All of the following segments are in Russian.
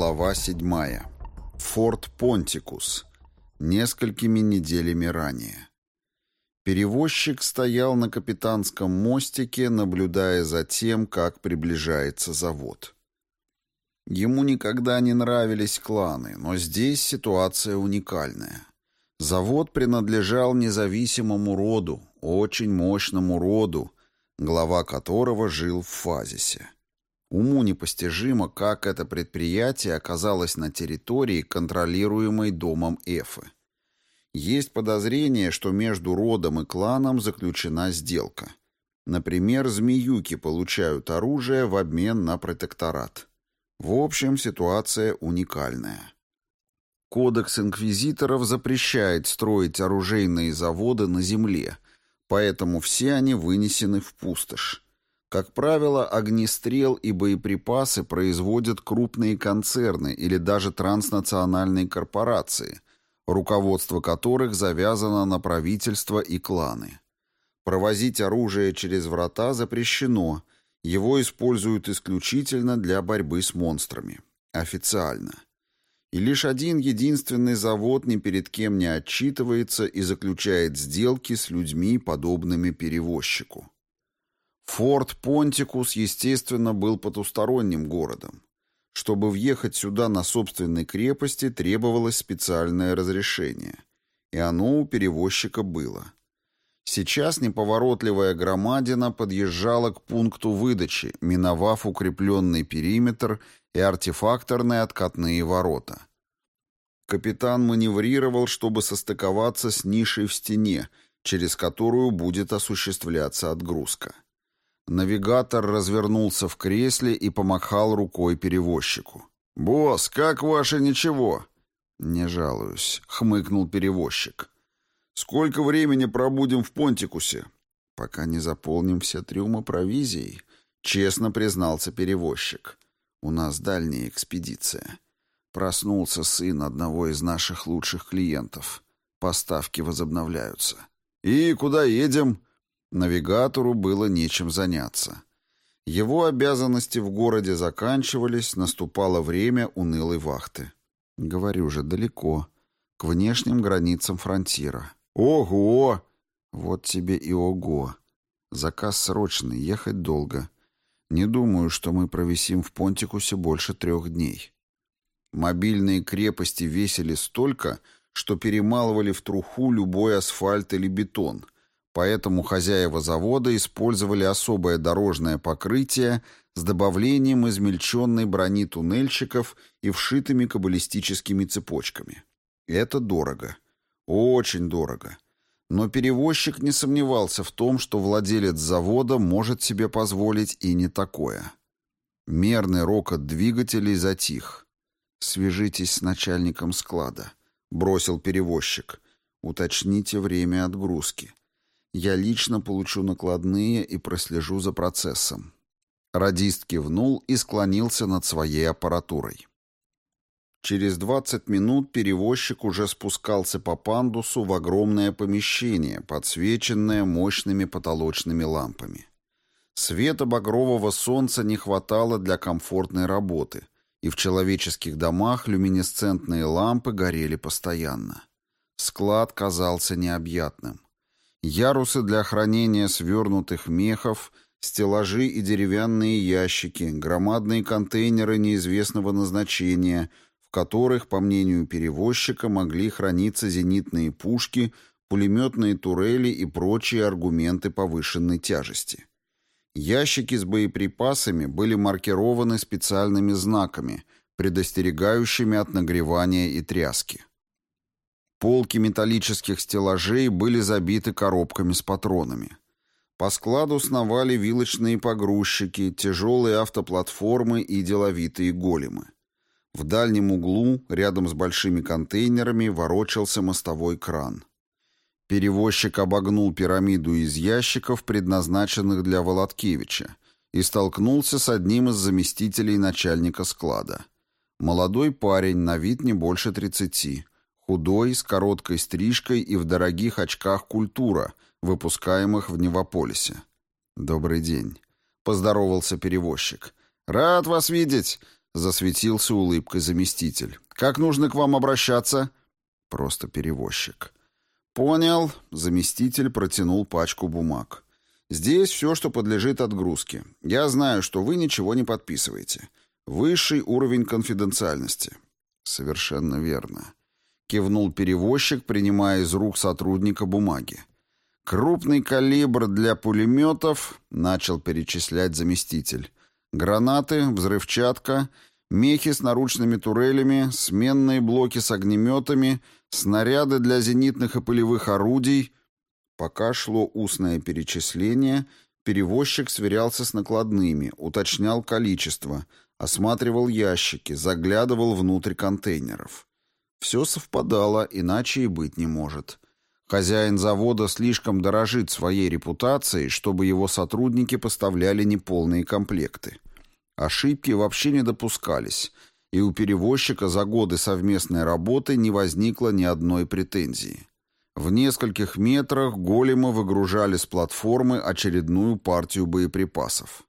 Глава 7. Форт Понтикус. Несколькими неделями ранее. Перевозчик стоял на капитанском мостике, наблюдая за тем, как приближается завод. Ему никогда не нравились кланы, но здесь ситуация уникальная. Завод принадлежал независимому роду, очень мощному роду, глава которого жил в Фазисе. Уму непостижимо, как это предприятие оказалось на территории, контролируемой домом Эфы. Есть подозрение, что между родом и кланом заключена сделка. Например, змеюки получают оружие в обмен на протекторат. В общем, ситуация уникальная. Кодекс инквизиторов запрещает строить оружейные заводы на земле, поэтому все они вынесены в пустошь. Как правило, огнестрел и боеприпасы производят крупные концерны или даже транснациональные корпорации, руководство которых завязано на правительство и кланы. Провозить оружие через врата запрещено, его используют исключительно для борьбы с монстрами. Официально. И лишь один единственный завод ни перед кем не отчитывается и заключает сделки с людьми, подобными перевозчику. Форт Понтикус, естественно, был потусторонним городом. Чтобы въехать сюда на собственной крепости, требовалось специальное разрешение. И оно у перевозчика было. Сейчас неповоротливая громадина подъезжала к пункту выдачи, миновав укрепленный периметр и артефакторные откатные ворота. Капитан маневрировал, чтобы состыковаться с нишей в стене, через которую будет осуществляться отгрузка. Навигатор развернулся в кресле и помахал рукой перевозчику. «Босс, как ваше ничего?» «Не жалуюсь», — хмыкнул перевозчик. «Сколько времени пробудем в Понтикусе?» «Пока не заполним все трюмы провизией», — честно признался перевозчик. «У нас дальняя экспедиция. Проснулся сын одного из наших лучших клиентов. Поставки возобновляются». «И куда едем?» Навигатору было нечем заняться. Его обязанности в городе заканчивались, наступало время унылой вахты. Говорю же, далеко, к внешним границам фронтира. Ого! Вот тебе и ого. Заказ срочный, ехать долго. Не думаю, что мы провисим в Понтикусе больше трех дней. Мобильные крепости весили столько, что перемалывали в труху любой асфальт или бетон — Поэтому хозяева завода использовали особое дорожное покрытие с добавлением измельченной брони туннельщиков и вшитыми каббалистическими цепочками. Это дорого. Очень дорого. Но перевозчик не сомневался в том, что владелец завода может себе позволить и не такое. Мерный рокот двигателей затих. «Свяжитесь с начальником склада», — бросил перевозчик. «Уточните время отгрузки. Я лично получу накладные и прослежу за процессом». Радист кивнул и склонился над своей аппаратурой. Через 20 минут перевозчик уже спускался по пандусу в огромное помещение, подсвеченное мощными потолочными лампами. Света багрового солнца не хватало для комфортной работы, и в человеческих домах люминесцентные лампы горели постоянно. Склад казался необъятным. Ярусы для хранения свернутых мехов, стеллажи и деревянные ящики, громадные контейнеры неизвестного назначения, в которых, по мнению перевозчика, могли храниться зенитные пушки, пулеметные турели и прочие аргументы повышенной тяжести. Ящики с боеприпасами были маркированы специальными знаками, предостерегающими от нагревания и тряски. Полки металлических стеллажей были забиты коробками с патронами. По складу сновали вилочные погрузчики, тяжелые автоплатформы и деловитые големы. В дальнем углу, рядом с большими контейнерами, ворочался мостовой кран. Перевозчик обогнул пирамиду из ящиков, предназначенных для Володкевича, и столкнулся с одним из заместителей начальника склада. Молодой парень, на вид не больше тридцати, Худой, с короткой стрижкой и в дорогих очках культура, выпускаемых в Невополисе. «Добрый день», — поздоровался перевозчик. «Рад вас видеть. — засветился улыбкой заместитель. «Как нужно к вам обращаться?» «Просто перевозчик». «Понял», — заместитель протянул пачку бумаг. «Здесь все, что подлежит отгрузке. Я знаю, что вы ничего не подписываете. Высший уровень конфиденциальности». «Совершенно верно», — кивнул перевозчик, принимая из рук сотрудника бумаги. «Крупный калибр для пулеметов», — начал перечислять заместитель. «Гранаты, взрывчатка, мехи с наручными турелями, сменные блоки с огнеметами, снаряды для зенитных и полевых орудий». Пока шло устное перечисление, перевозчик сверялся с накладными, уточнял количество, осматривал ящики, заглядывал внутрь контейнеров. Все совпадало, иначе и быть не может. Хозяин завода слишком дорожит своей репутацией, чтобы его сотрудники поставляли неполные комплекты. Ошибки вообще не допускались, и у перевозчика за годы совместной работы не возникло ни одной претензии. В нескольких метрах голема выгружали с платформы очередную партию боеприпасов.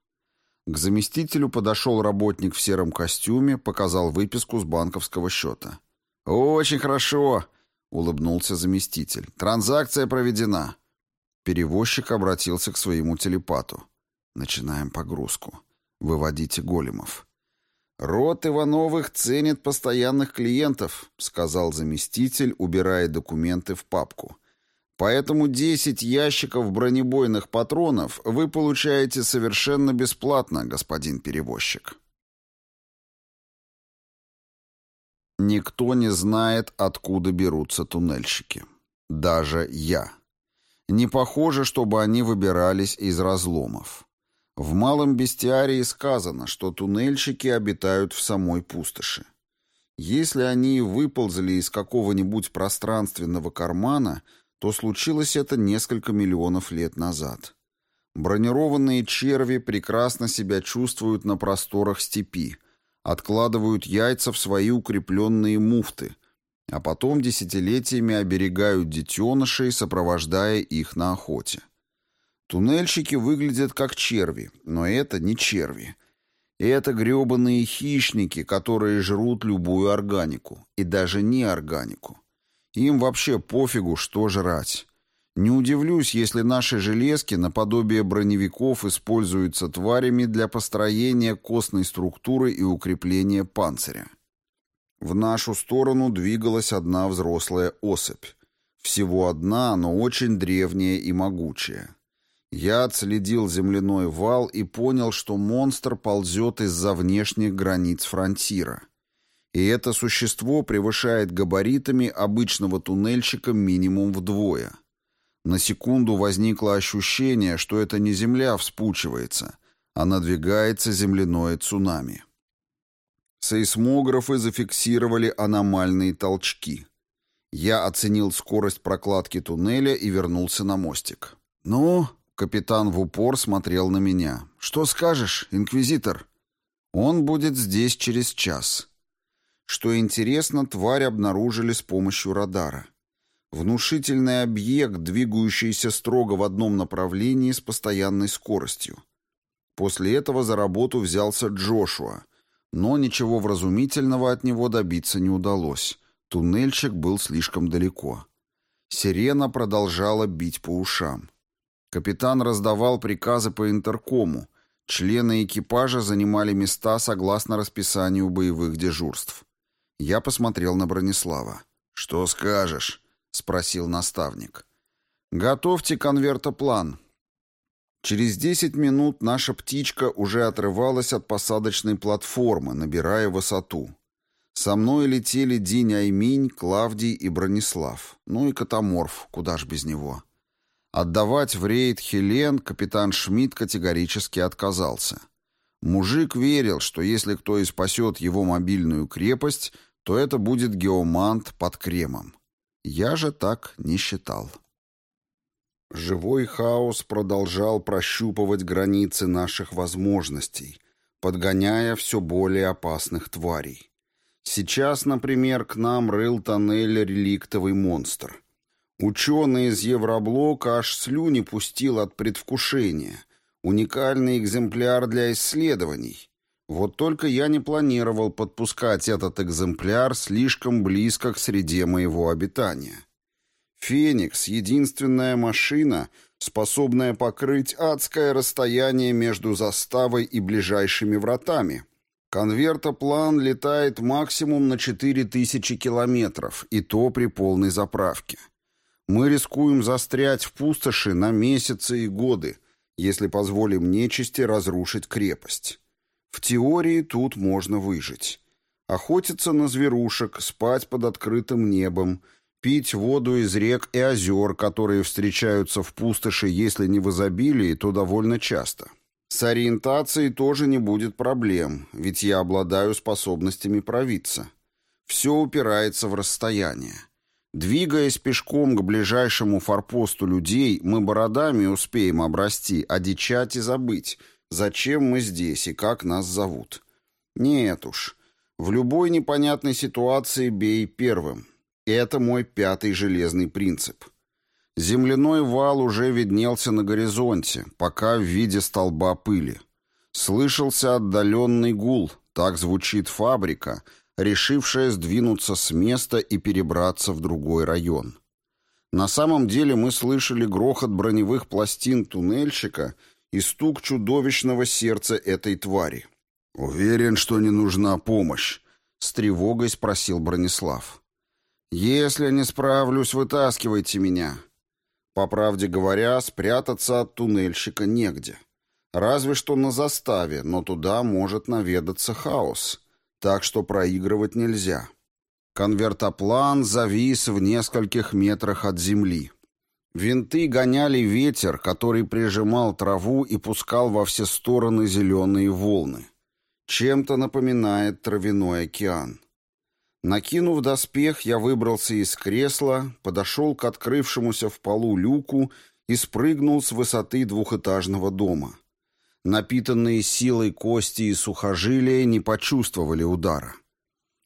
К заместителю подошел работник в сером костюме, показал выписку с банковского счета. «Очень хорошо», улыбнулся заместитель. Транзакция проведена. Перевозчик обратился к своему телепату. Начинаем погрузку. Выводите големов. «Рот Ивановых ценит постоянных клиентов», — сказал заместитель, убирая документы в папку. «Поэтому 10 ящиков бронебойных патронов вы получаете совершенно бесплатно, господин перевозчик». Никто не знает, откуда берутся туннельщики. Даже я. Не похоже, чтобы они выбирались из разломов. В малом бестиарии сказано, что туннельщики обитают в самой пустоши. Если они выползли из какого-нибудь пространственного кармана, то случилось это несколько миллионов лет назад. Бронированные черви прекрасно себя чувствуют на просторах степи, откладывают яйца в свои укрепленные муфты, а потом десятилетиями оберегают детенышей, сопровождая их на охоте. Туннельщики выглядят как черви, но это не черви. Это гребаные хищники, которые жрут любую органику, и даже не органику. Им вообще пофигу, что жрать. Не удивлюсь, если наши железки наподобие броневиков используются тварями для построения костной структуры и укрепления панциря. В нашу сторону двигалась одна взрослая особь. Всего одна, но очень древняя и могучая. Я отследил земляной вал и понял, что монстр ползет из-за внешних границ фронтира. И это существо превышает габаритами обычного туннельщика минимум вдвое. На секунду возникло ощущение, что это не Земля вспучивается, а надвигается земляное цунами. Сейсмографы зафиксировали аномальные толчки. Я оценил скорость прокладки туннеля и вернулся на мостик. «Ну?» — капитан в упор смотрел на меня. «Что скажешь, инквизитор?» «Он будет здесь через час». Что интересно, тварь обнаружили с помощью радара. Внушительный объект, двигающийся строго в одном направлении с постоянной скоростью. После этого за работу взялся Джошуа, но ничего вразумительного от него добиться не удалось. Туннельщик был слишком далеко. Сирена продолжала бить по ушам. Капитан раздавал приказы по интеркому. Члены экипажа занимали места согласно расписанию боевых дежурств. Я посмотрел на Бронислава. «Что скажешь?» — спросил наставник. «Готовьте конвертоплан». Через десять минут наша птичка уже отрывалась от посадочной платформы, набирая высоту. Со мной летели Динь Айминь, Клавдий и Бронислав. Ну и Катаморф, куда ж без него. Отдавать в рейд Хелен капитан Шмидт категорически отказался. Мужик верил, что если кто и спасет его мобильную крепость, то это будет геомант под кремом. Я же так не считал. Живой хаос продолжал прощупывать границы наших возможностей, подгоняя все более опасных тварей. Сейчас, например, к нам рыл тоннель реликтовый монстр. Ученый из Евроблока аж слюни пустил от предвкушения. Уникальный экземпляр для исследований. Вот только я не планировал подпускать этот экземпляр слишком близко к среде моего обитания. «Феникс» — единственная машина, способная покрыть адское расстояние между заставой и ближайшими вратами. Конвертоплан летает максимум на 4000 километров, и то при полной заправке. Мы рискуем застрять в пустоши на месяцы и годы, если позволим нечисти разрушить крепость. В теории тут можно выжить. Охотиться на зверушек, спать под открытым небом, пить воду из рек и озер, которые встречаются в пустоши, если не в изобилии, то довольно часто. С ориентацией тоже не будет проблем, ведь я обладаю способностями провидца. Все упирается в расстояние. Двигаясь пешком к ближайшему форпосту людей, мы бородами успеем обрасти, одичать и забыть, зачем мы здесь и как нас зовут. Нет уж, в любой непонятной ситуации бей первым. Это мой пятый железный принцип. Земляной вал уже виднелся на горизонте, пока в виде столба пыли. Слышался отдаленный гул, так звучит фабрика — решившая сдвинуться с места и перебраться в другой район. На самом деле мы слышали грохот броневых пластин туннельщика и стук чудовищного сердца этой твари. «Уверен, что не нужна помощь», — с тревогой спросил Бронислав. «Если не справлюсь, вытаскивайте меня». По правде говоря, спрятаться от туннельщика негде. Разве что на заставе, но туда может наведаться хаос так что проигрывать нельзя. Конвертоплан завис в нескольких метрах от земли. Винты гоняли ветер, который прижимал траву и пускал во все стороны зеленые волны. Чем-то напоминает травяной океан. Накинув доспех, я выбрался из кресла, подошел к открывшемуся в полу люку и спрыгнул с высоты двухэтажного дома. Напитанные силой кости и сухожилия не почувствовали удара.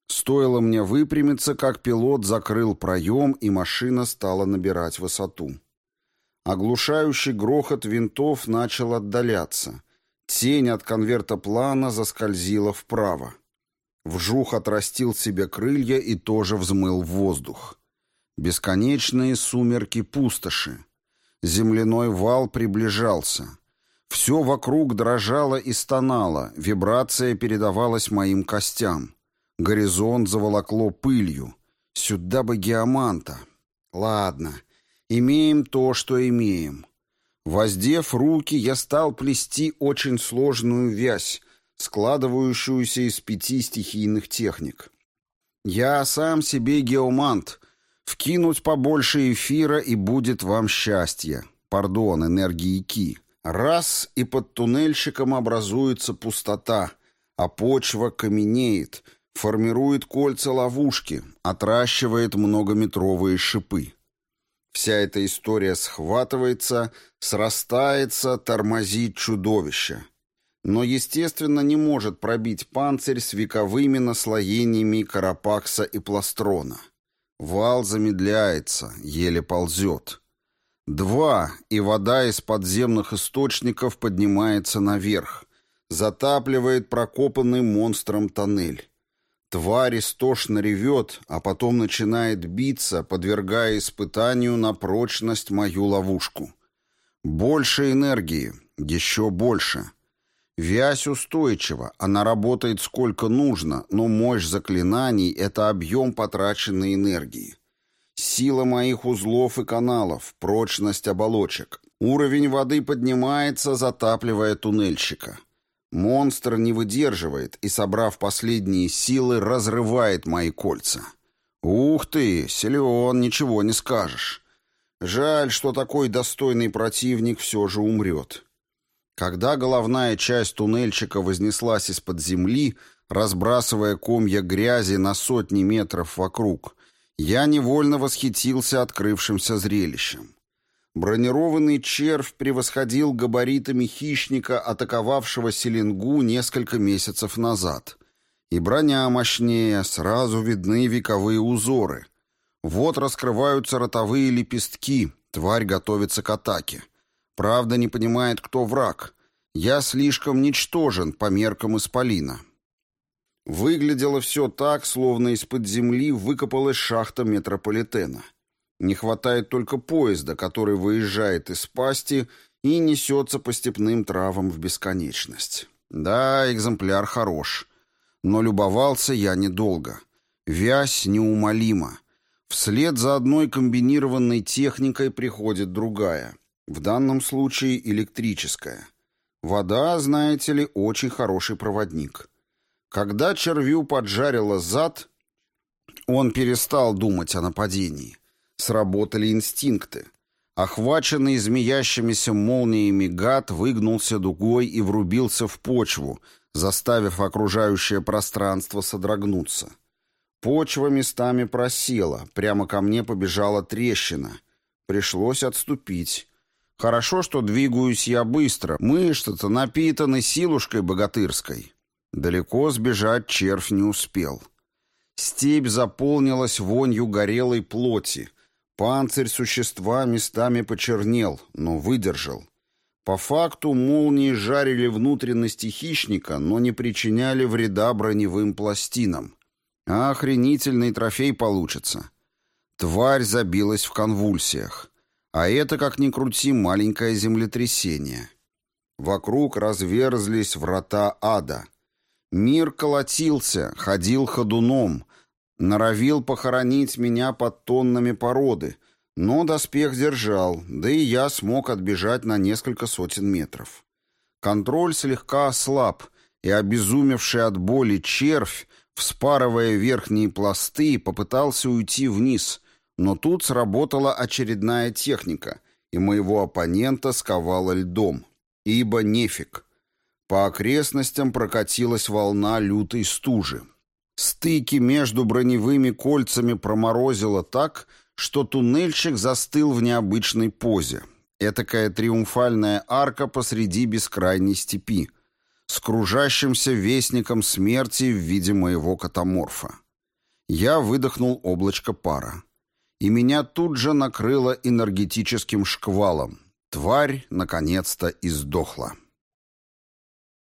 Стоило мне выпрямиться, как пилот закрыл проем, и машина стала набирать высоту. Оглушающий грохот винтов начал отдаляться. Тень от конверта плана заскользила вправо. Вжух отрастил себе крылья и тоже взмыл в воздух. Бесконечные сумерки пустоши. Земляной вал приближался. Все вокруг дрожало и стонало, вибрация передавалась моим костям. Горизонт заволокло пылью. Сюда бы геоманта. Ладно, имеем то, что имеем. Воздев руки, я стал плести очень сложную вязь, складывающуюся из пяти стихийных техник. Я сам себе геомант. Вкинуть побольше эфира, и будет вам счастье. Пардон, энергии Ки. Раз и под туннельщиком образуется пустота, а почва каменеет, формирует кольца ловушки, отращивает многометровые шипы. Вся эта история схватывается, срастается, тормозит чудовище. Но, естественно, не может пробить панцирь с вековыми наслоениями карапакса и пластрона. Вал замедляется, еле ползет. Два, и вода из подземных источников поднимается наверх, затапливает прокопанный монстром тоннель. Тварь истошно ревет, а потом начинает биться, подвергая испытанию на прочность мою ловушку. Больше энергии, еще больше. Вязь устойчива, она работает сколько нужно, но мощь заклинаний — это объем потраченной энергии. Сила моих узлов и каналов, прочность оболочек. Уровень воды поднимается, затапливая туннельщика. Монстр не выдерживает и, собрав последние силы, разрывает мои кольца. Ух ты, силен, ничего не скажешь. Жаль, что такой достойный противник все же умрет. Когда головная часть туннельщика вознеслась из-под земли, разбрасывая комья грязи на сотни метров вокруг, я невольно восхитился открывшимся зрелищем. Бронированный червь превосходил габаритами хищника, атаковавшего Селенгу несколько месяцев назад. И броня мощнее, сразу видны вековые узоры. Вот раскрываются ротовые лепестки, тварь готовится к атаке. Правда, не понимает, кто враг. Я слишком ничтожен по меркам Исполина. Выглядело все так, словно из-под земли выкопалась шахта метрополитена. Не хватает только поезда, который выезжает из пасти и несется по степным травам в бесконечность. Да, экземпляр хорош. Но любовался я недолго. Вязь неумолима. Вслед за одной комбинированной техникой приходит другая. В данном случае электрическая. Вода, знаете ли, очень хороший проводник. Когда червю поджарило зад, он перестал думать о нападении. Сработали инстинкты. Охваченный змеящимися молниями гад выгнулся дугой и врубился в почву, заставив окружающее пространство содрогнуться. Почва местами просела, прямо ко мне побежала трещина. Пришлось отступить. Хорошо, что двигаюсь я быстро, мышцы-то напитаны силушкой богатырской. Далеко сбежать червь не успел. Степь заполнилась вонью горелой плоти. Панцирь существа местами почернел, но выдержал. По факту молнии жарили внутренности хищника, но не причиняли вреда броневым пластинам. А охренительный трофей получится. Тварь забилась в конвульсиях. А это, как ни крути, маленькое землетрясение. Вокруг разверзлись врата ада. Мир колотился, ходил ходуном, норовил похоронить меня под тоннами породы, но доспех держал, да и я смог отбежать на несколько сотен метров. Контроль слегка ослаб, и обезумевший от боли червь Вспарывая верхние пласты, попытался уйти вниз, но тут сработала очередная техника, и моего оппонента сковало льдом. Ибо нефиг. По окрестностям прокатилась волна лютой стужи. Стыки между броневыми кольцами проморозило так, что туннельщик застыл в необычной позе. Этакая триумфальная арка посреди бескрайней степи с кружащимся вестником смерти в виде моего катаморфа. Я выдохнул облачко пара. И меня тут же накрыло энергетическим шквалом. Тварь, наконец-то, издохла.